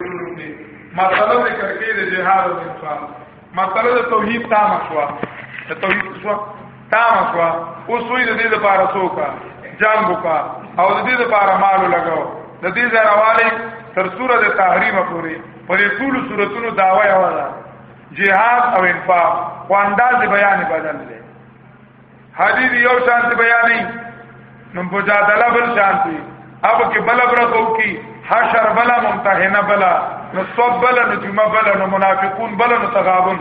مسله ذکر کې د جهاد او انفاق مسله د توحید تام شو د توحید شو تام شو اوس وی د دې لپاره څوکا جنگ وکا او د دې لپاره مال لګاو د دې زراواله تر سوره د تحریم پورې په دې ټول سوراتونو داوا یو ده جهاد او انفاق خو انداز بیان بدل دی حدیث یو شان ته بیانې نو مجادله بل شان دي اب کې بل برخو کې حشر بلا ممتحنه بلا نو صوب بلا نو جمع بلا نو منافقون بلا نو تغابن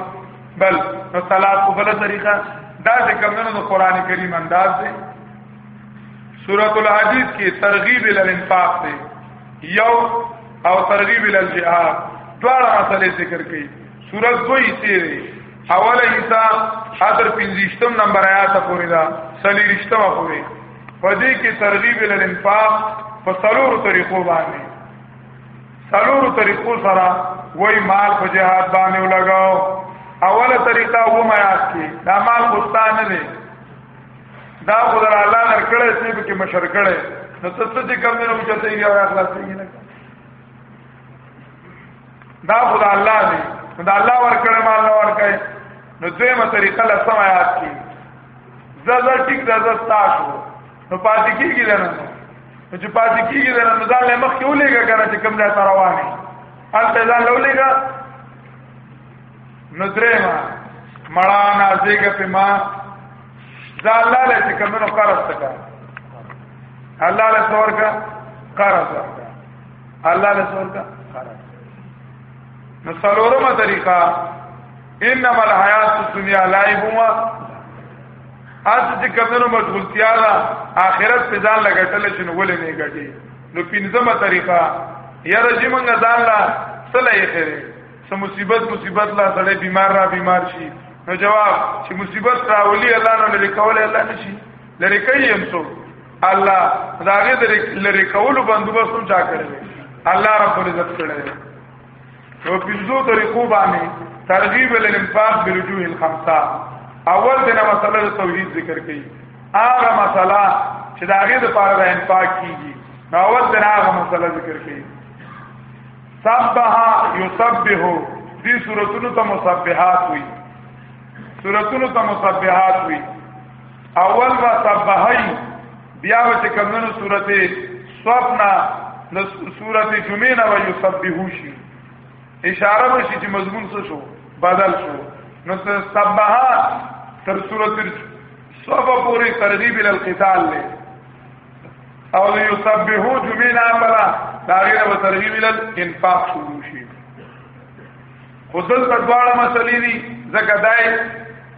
بل نو صلات کو بلا طریقہ دا چې کمنو نو قران کریم انداز دی سورۃ الحدیث کې ترغیب ال انفاق دی یو او ترغیب ال جهاد دواړه مسلې ذکر کړي سورۃ دوی تیری حواله ایسا حاضر پنځشتم نمبر آیات پورې دا سلی رښتما پورې په دې کې ترغیب ال انفاق په سلورو طریقو باندې سلورو طریقو سره وای مال په جهاد باندې ولګاو اوله طریقه و ما یاد کی دا مال خوستان نه دی دا خدای الله درکړې چې به کې مشر کړي نو څه څه چې کم نه وچته یې راخلاصې نه دا خدا الله دی دا الله ورکړه مال نه ورکړي نو دویمه طریقه لسم آیات کې زړه ټیک زړه تاسو نو پاتې کیږي نه نو چې پاتې کیږي نه نو ځان له مخ کې ولېګا کنه چې کم ځای ته روانه هلته ځان له ولېګا نو درېما مړا نازېګه په ما ځان له لې چې کمنو قرض تکا الله له څور کا قرض ورکا الله له سور کا خراب نو څلورمه طریقه انما الحیات الدنیا لعب و اته چې کمنو مشغولتیا ده آخرت په ځان لګټل چې نو ولې نه ګټي نو پنځمه طریقه یا رجی منګه ځان لا سلا یې خره سم مصیبت مصیبت لا سړی بیمار را بیمار شي نو جواب چې مصیبت راولي الله نو لري کول الله نشي لري کوي هم څوک الله داغه د لری کولو بندوبست هم چا کړی الله رب العزت کړی نو پنځو طریقو باندې ترغیب الانفاق برجوه الخمسه اول دنه مسله د توحید ذکر کړي هغه مسله چې دا غي د پاره د انفاق کیږي نو اول دنه هغه مسله ذکر کړي سبح یسبح دې سورتونو ته مسبحات وي سورتونو ته مسبحات وي اول با صبحای بیا چې کمنو سورته سوپنا نو سورته جمعه نه وي سبحو شي اشاره به شي چې مضمون څه شو بدل شو نو سبحا تر سورته سوب پوری ترغیب ال القتال له او یسبحو جمعه نه بلا دا غیر به ترغیب ال انفاق شروع شي خودل په دواړه مسلې دي زکه دای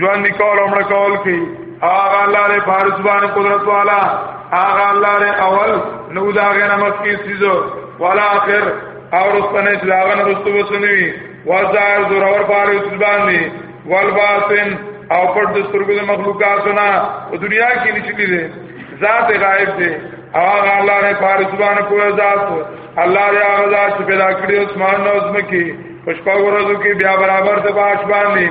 ژوند دی کول عمر کول کی آغا اللہ رے فارس بان قدرت والا آغا اللہ رے اول نو دا غینا مخی سیزو والا آخر او رستنه چې داغه نه رستو وسنوي وزار زور اور پاره رسول باندې والباطن او پر د سترګو د مخلوقاتنا او دنیا کې نشلی دي ذات غائب دي او هغه الله نه پاره سبحانه کوه ذات الله دې هغه ذات پیدا کړی اسمان او زمکه پښپا ورځو کې بیا برابر د باش باندې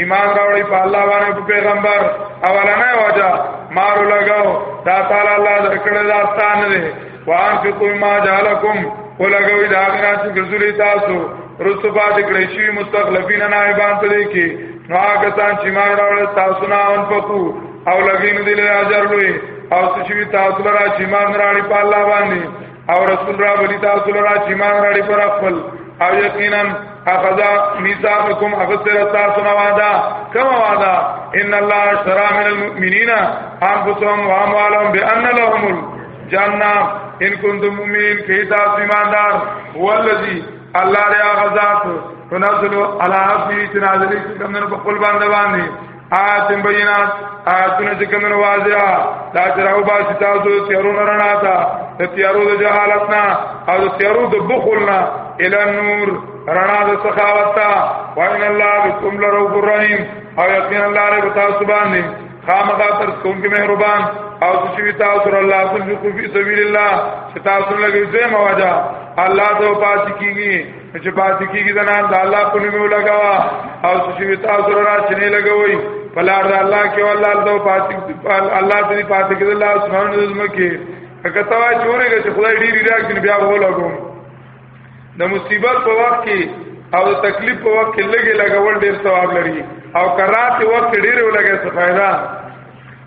ایمان راوړی په الله باندې په پیغمبر اولنې وجه مارو لګاو دا تعالی الله درکړه دا ستان دی وان فی کوم ما جالکم ولګوي دا غنا چې ګرځولې تاسو رسو پات کړی شی مستخلفین نائبان ته دی کې نو هغه تان چې مار راوړل تاسو نه ان پکو او لګین دی له اجر لوی او چې تاسو لرا چې مار راړي په الله باندې او رسول را بلی تاسو لرا چې مان راړي پر خپل او یقینا اخذا میثاقکم اخذر تاسو نو وعده کما وعده ان الله اشترى من المؤمنین انفسهم واموالهم بان لهم الجنه ان کنتم مؤمنین کی تاسو ایماندار هو الذی الله ریا غزاد تنزل علی عبدی تنازلی کوم نه په خپل باندې باندې آتم بینات آتونه چې کوم واضحه دا چرو با چې تاسو تیارو نه رڼا تا ته تیارو د جهالت نه او د تیارو د بخل نه ال نور رڼا د سخاوت تا وان الله بكم لرؤوف الرحیم او یقین الله له تاسو باندې خامخا تر کوم کې مهربان او چې تاسو سره الله تنفقوا فی سبیل الله چې تاسو لګی زموږه الله ته پاتې کیږي چې پاتې کیږي د نام د الله په نوم لګاوا او چې وی تاسو را چنه لګوي پلار د الله کې والله د پاتې الله دې پاتې کیږي الله سبحانه و تعالی کې کته وای چورې چې خدای ډیر راکړي بیا ولاګو د مصیبت په وخت کې او د تکلیف په وخت کې لګي لګول ډیر ثواب لري او کرات وخت ډیر ولګي څه فائدہ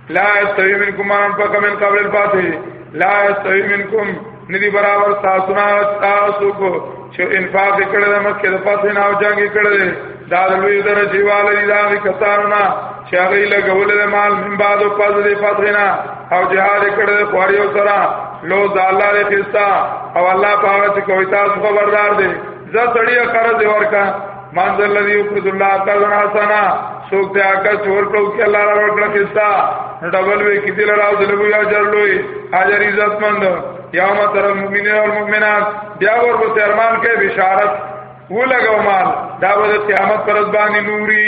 لا استوی منکم من فق من قبل الفاتح لا استوی منکم ندی برابر تاسو نه تاسو کو چې انفاق کړه د مکه د فاتح نه او جنگ کړه دا لوی درجه والي دا کسانو نه چې هغه لګول د مال من بعد او پس د فاتح نه او جهاد کړه د خواريو سره لو زالار خستا او الله پاک چې کوي تاسو خبردار دي دا سړی قرض ورکا مان ذل الذي يقرض الله قرضا حسنا سوک ته آکا چور کړو کې الله را ورکړه کیسا ډبل وی کې دل راو دل وی اجر لوی اجر عزت مند یوم تر المؤمنین والمؤمنات بیا ور په ترمان کې بشارت ولګو مال دا به قیامت پر ځبانی نوري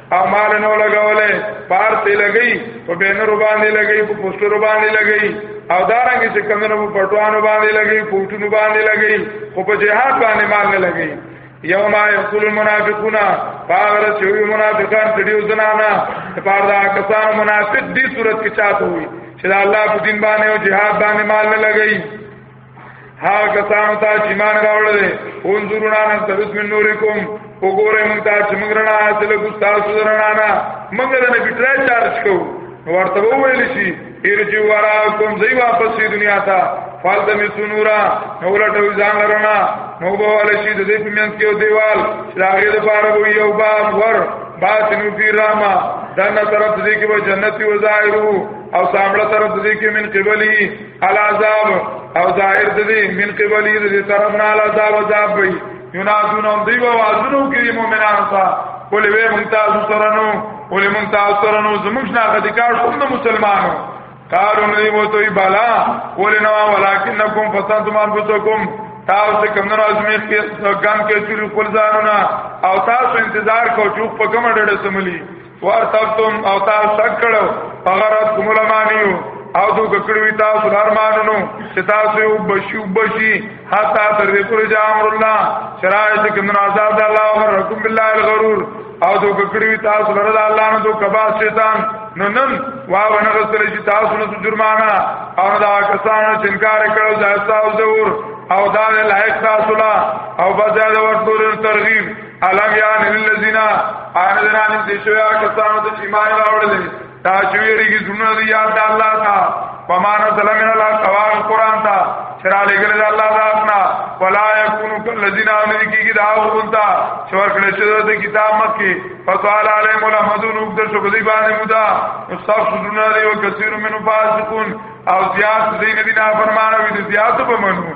او مال نو لګولې پار ته لګي په بینر باندې لګي په پوسټر باندې لګي او دارنګ چې کمنو په پټوانو باندې لګي پوټونو باندې لګي خو په جهاد باندې مال نه لګي یوم یقول المنافقون فاغر شوی منافقان کډیو زنانا پاردا کسان منافق دی صورت کې چاته وي چې الله په دین باندې او جهاد باندې مال نه لګي هغه کسانو ته چې مان راوړل انظرونا نستبس من نورکم وګوره موږ ته چې موږ رڼا حاصل کو تاسو رڼا نه موږ د نبی ټرای چارج کو ورته وویل شي ارجو وراکم زی واپس دې دنیا ته فال د مسنورا نو لټو ځان لرنا نو به ول شي د دې پمنس کې دیوال چې هغه د پاره وي یو باب ور باطنو فی راما دنه طرف دې کې به جنتی و ظاهرو او سامړه طرف دې کې من قبلی العذاب او ظاهر دې من قبل دې طرف نه العذاب عذاب وي ينادون هم دی وازونو کې مؤمنان تا ولې وې مونږ تاسو سره نو ولې مونږ تاسو سره نو زموږ نه غدکار کوم د مسلمانانو قالو نه وو توي بالا ولې نو ولکنکم فسنتم انفسکم تاسو ته کوم نو ازمه کې ګام کې چوري خپل ځانونه او تاسو انتظار کوئ چې په کومه ډډه سملی وارتبتم او تاسو شک کړو فغرت کوم لمانیو او دو ککړوی تاسو درمانونو چې تاسو یو بشي بشي حتا تر دې پورې چې امر الله شرایع چې کوم آزاد الله او رحم بالله الغرور او دو ککړوی تاسو لره الله نه دو کبا شیطان نو نن وا ونه غسل چې تاسو نه جرمانه او دا کسان چې انکار کړو ځاستا او زور او دا لایق تاسو لا او بځای ورته ترغیب علم یان الذین آن دران دې شویا کسانو ته چې مان راوړل دا چې ویریږي زونه دی یاد د الله تا پمانه سلام من الله سوال قران تا چرا لګل د الله ذاتنا ولا یکونو کلذین آن کیږي دا ورونتا چې ورکړل شوی د کتاب مکه فقال علی مولا مدون وګدر شو دی باندې مودا مصطفی سونه دی او کثیر منو فاسقون او زیات دین دینه فرمانه وی زیات په منو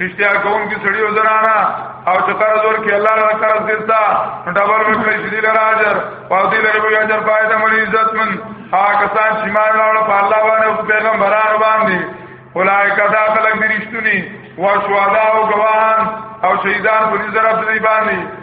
رشتیا کون کی سړی او زنانا او چې قرض ورکړي الله له قرض دیتا ډبل ورکړي چې دی لره اجر او دی لره به اجر پای د مړي عزت من هغه کسان چې مان راوړل په الله باندې او پیغمبرانو باندې اولایک دا خلک دي رښتونی او شهدا او ګواهان او شهیدان په دې ضرب دی باندې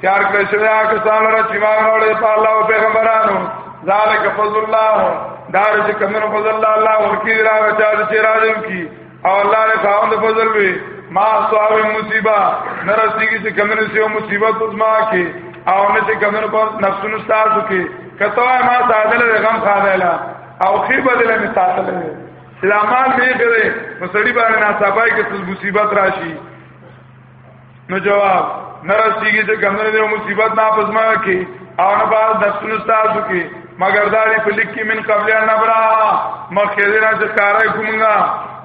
تیار کړی شوی هغه کسان لره چې ما وروړي په الله او پیغمبرانو ذالک فضل الله دار چې کمنو فضل الله الله ورکی را بچا چې راځم کی او الله نه خاوند فضل وی ما صاحب مصیبه نرسیږي چې کمنو سیو مصیبت پزما کې او نه چې کمنو په نفسونو ستاسو کې کته ما سادل غم خادلا او خې بدل می ساتل سلامان می غره مسړي باندې ناصابای کې مصیبت راشي نو جواب نرسیږي چې کمنه دی مصیبت نه پزما کې او نه باز نفسونو تاسو کې مگر داری په لیک کې من قبل ان نبرا مخکې دې نه چې کارای کومګا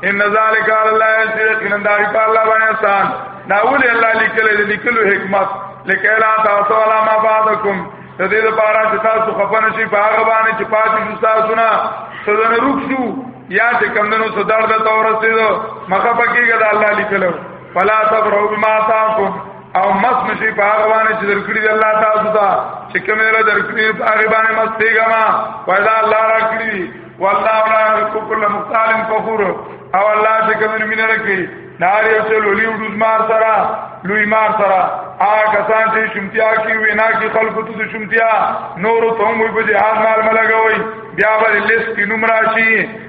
ان ذالک علی الله یسیر کین داری په الله باندې آسان دا ولې الله لیکل دې لیکلو حکمت لکه لا تاسو علا ما بعدکم د دې لپاره چې تاسو خپنه شي په هغه باندې چې پاتې شو تاسو نه سدن روښو یا چې کمندونو سدار د تورسته مخه پکېګا د الله لیکلو فلا تبرو بما تاکم او مس نشي په هغه باندې چې درکړي دی الله تاسو ته چې کوم له درکړي په هغه باندې مس دیګه ما پیدا الله را کړی والله لا يحب كل مختال فخور او الله چې کوم مینه رکړي ناری او چلو لیو دوزمار سرا لوی مار سرا آ کسان چې شمتیا کی وینا کی خلق ته شمتیا نور ته هم وي په جهاد مال ملګوي بیا ول لیست کی نمراشي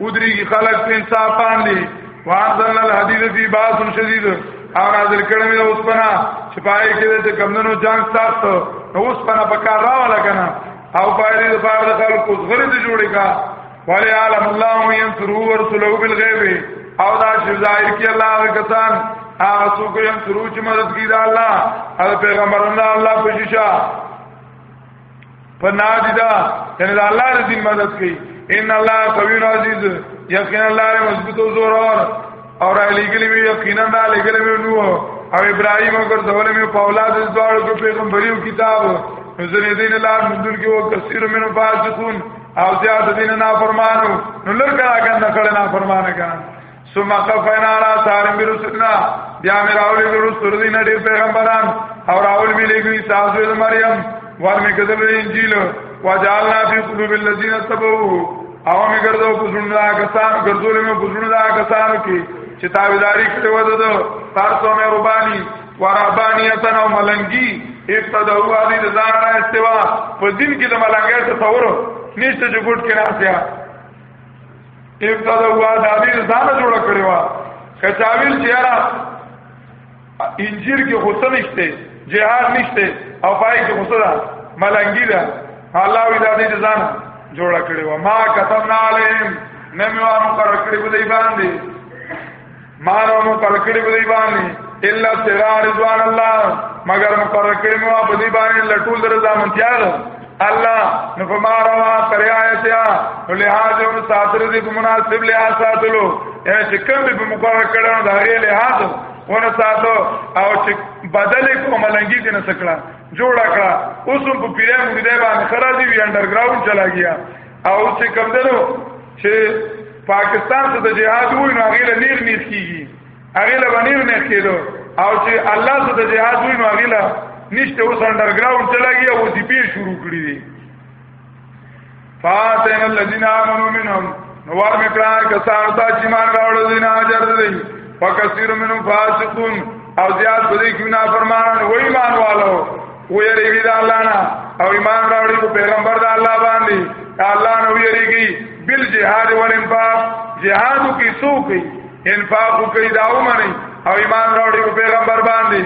ودریږي خلق په انصاف باندې وانزل الحديد فی باس شدید او نازل کړم یو اوسپنا چې پای کې د کمندونو جنگ سخت نو اوسپنا په کار راواله کنه او پای دې په اړه خلکو غره دې جوړې کا ولی عالم الله ينصر ورسله بالغیب او دا چې ظاهر کې الله کسان هغه څوک ينصر چې مدد کوي دا الله او پیغمبرانو الله په شیشه په ناجدا یعنی د الله د دین مدد کوي ان الله قوی عزیز یقینا الله مضبوط او زور اور او را لګلی وی یقینا دا لګلی وی نو او ابراهیم او ګرځول می په اولاد د دوړو کې پیغمبري کتاب نظر دین الله مندل کې او کثیر منو فاسقون او زیاد دین نه فرمانو نو لر کرا کنه کړه نه فرمانه کنه ثم قفنا على سارم برسلنا بیا مې راولې ګرو سر دین ډېر پیغمبران او راول مې لګوي تاسو د مریم ور مې کتل انجیل وجعلنا في قلوب الذين تبعوا او مې ګرځو په زړه دا کسان ګرځولې مې په زړه دا کسان کې چې تابعداري کړې و ده تاسو مې ربانی ورهبانیت او ملنګي ابتدعوا هذه ځان را استوا په دین کې د ملنګي تصور نشته چې ګډ کې راځي ابتدا هوا د امیر ځان جوړ کړی و کچاویل چې یاره انجیر کې غوسه نشته جهاد نشته او پای کې غوسه ده ملنګی ده الله وی دا دې ځان جوړ کړی و ما کتبنا علیهم نمیوانو قرار کړی و دی باندې ما را مقرر کړی په دی باندې الا تیرا رضوان الله مگر مقرر کړی مو په دی باندې لټول رضا منتیا الله نو په ما را ما پر آیتیا نو لحاظ او ساتره دی په مناسب لحاظ ساتلو اے چې کوم به مقرر کړو دا غي لحاظ ونه ساتو او چې بدل کو ملنګي دې نه سکړه جوړ کړه اوس په پیره مو دی باندې خرا دی وی انډرګراوند چلا گیا او چې کوم درو چې پاکستان ته د جهاد وای نو هغه له نیر نیت کیږي هغه له ونیر نه کېدو او چې الله ته د جهاد وای نو هغه له نشته اوس انډرګراوند چلاږي او دې پی شروع کړی دي فاتن الذين امنوا منهم نوار میکړه کسان ته چې مان راوړل دي نه اجر دي فکثیر منهم فاسقون او زیاد په دې کې نه فرمانان وای ایمان والو و یریږي د الله نه او ایمان راوړي په پیغمبر د الله باندې الله نو یریږي بل جهاد ول انفاق جهاد کی سو کی انفاق کی داو منی او ایمان راوړي په پیغمبر باندې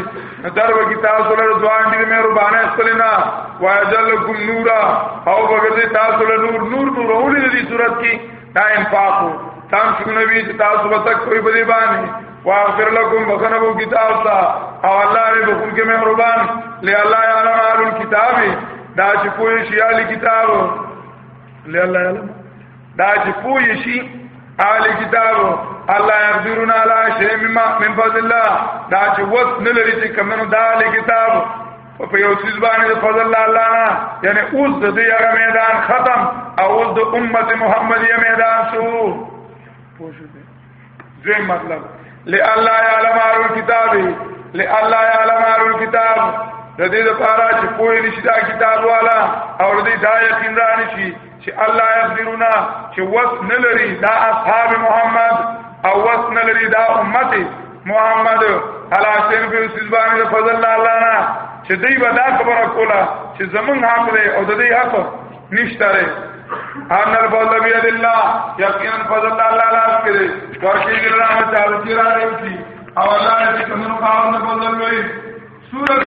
درو کی تاسو له ځوان دې مې ربانه استلینا واجلکم نورا او بغیر تاسو له نور نور نور اولې دې صورت کې دا انفاق تام شو نبی چې تاسو به تک کوئی بدی باندې واغفر لكم بخنه وو کتاب تا او الله دې بخون کې مهربان لے الله يعلم اهل الكتاب دا چې پوي شي اهل کتاب لے الله يعلم دا چې پوي شي اهل کتاب الله يقدرون على شيء مما من فضل الله دا چې وس نه لري چې کمنو دا اهل کتاب او په یو څیز باندې د فضل الله الله نه یعنی اوس د دې هغه میدان ختم او اوس د امت محمدیه میدان شو پوښو دې زه مطلب لالا یعلم ارو کتاب لالا یعلم ارو کتاب د دې لپاره چې پوه نشي دا کتاب والا او دې دا یقین را نشي چې الله يقدرون چې وس نه لري دا اصحاب محمد او وس نه لري دا امت محمد علا شین په سلبان د فضل الله نه چې دوی به دا خبره کوله چې زمون حق دی او د دې حق نشته لري ان الفضل بيد الله یقینا فضل الله لاس کې دی ورکی ګل رحمت تعالی چې را لري او الله دې کومو خاوند فضل وي سورۃ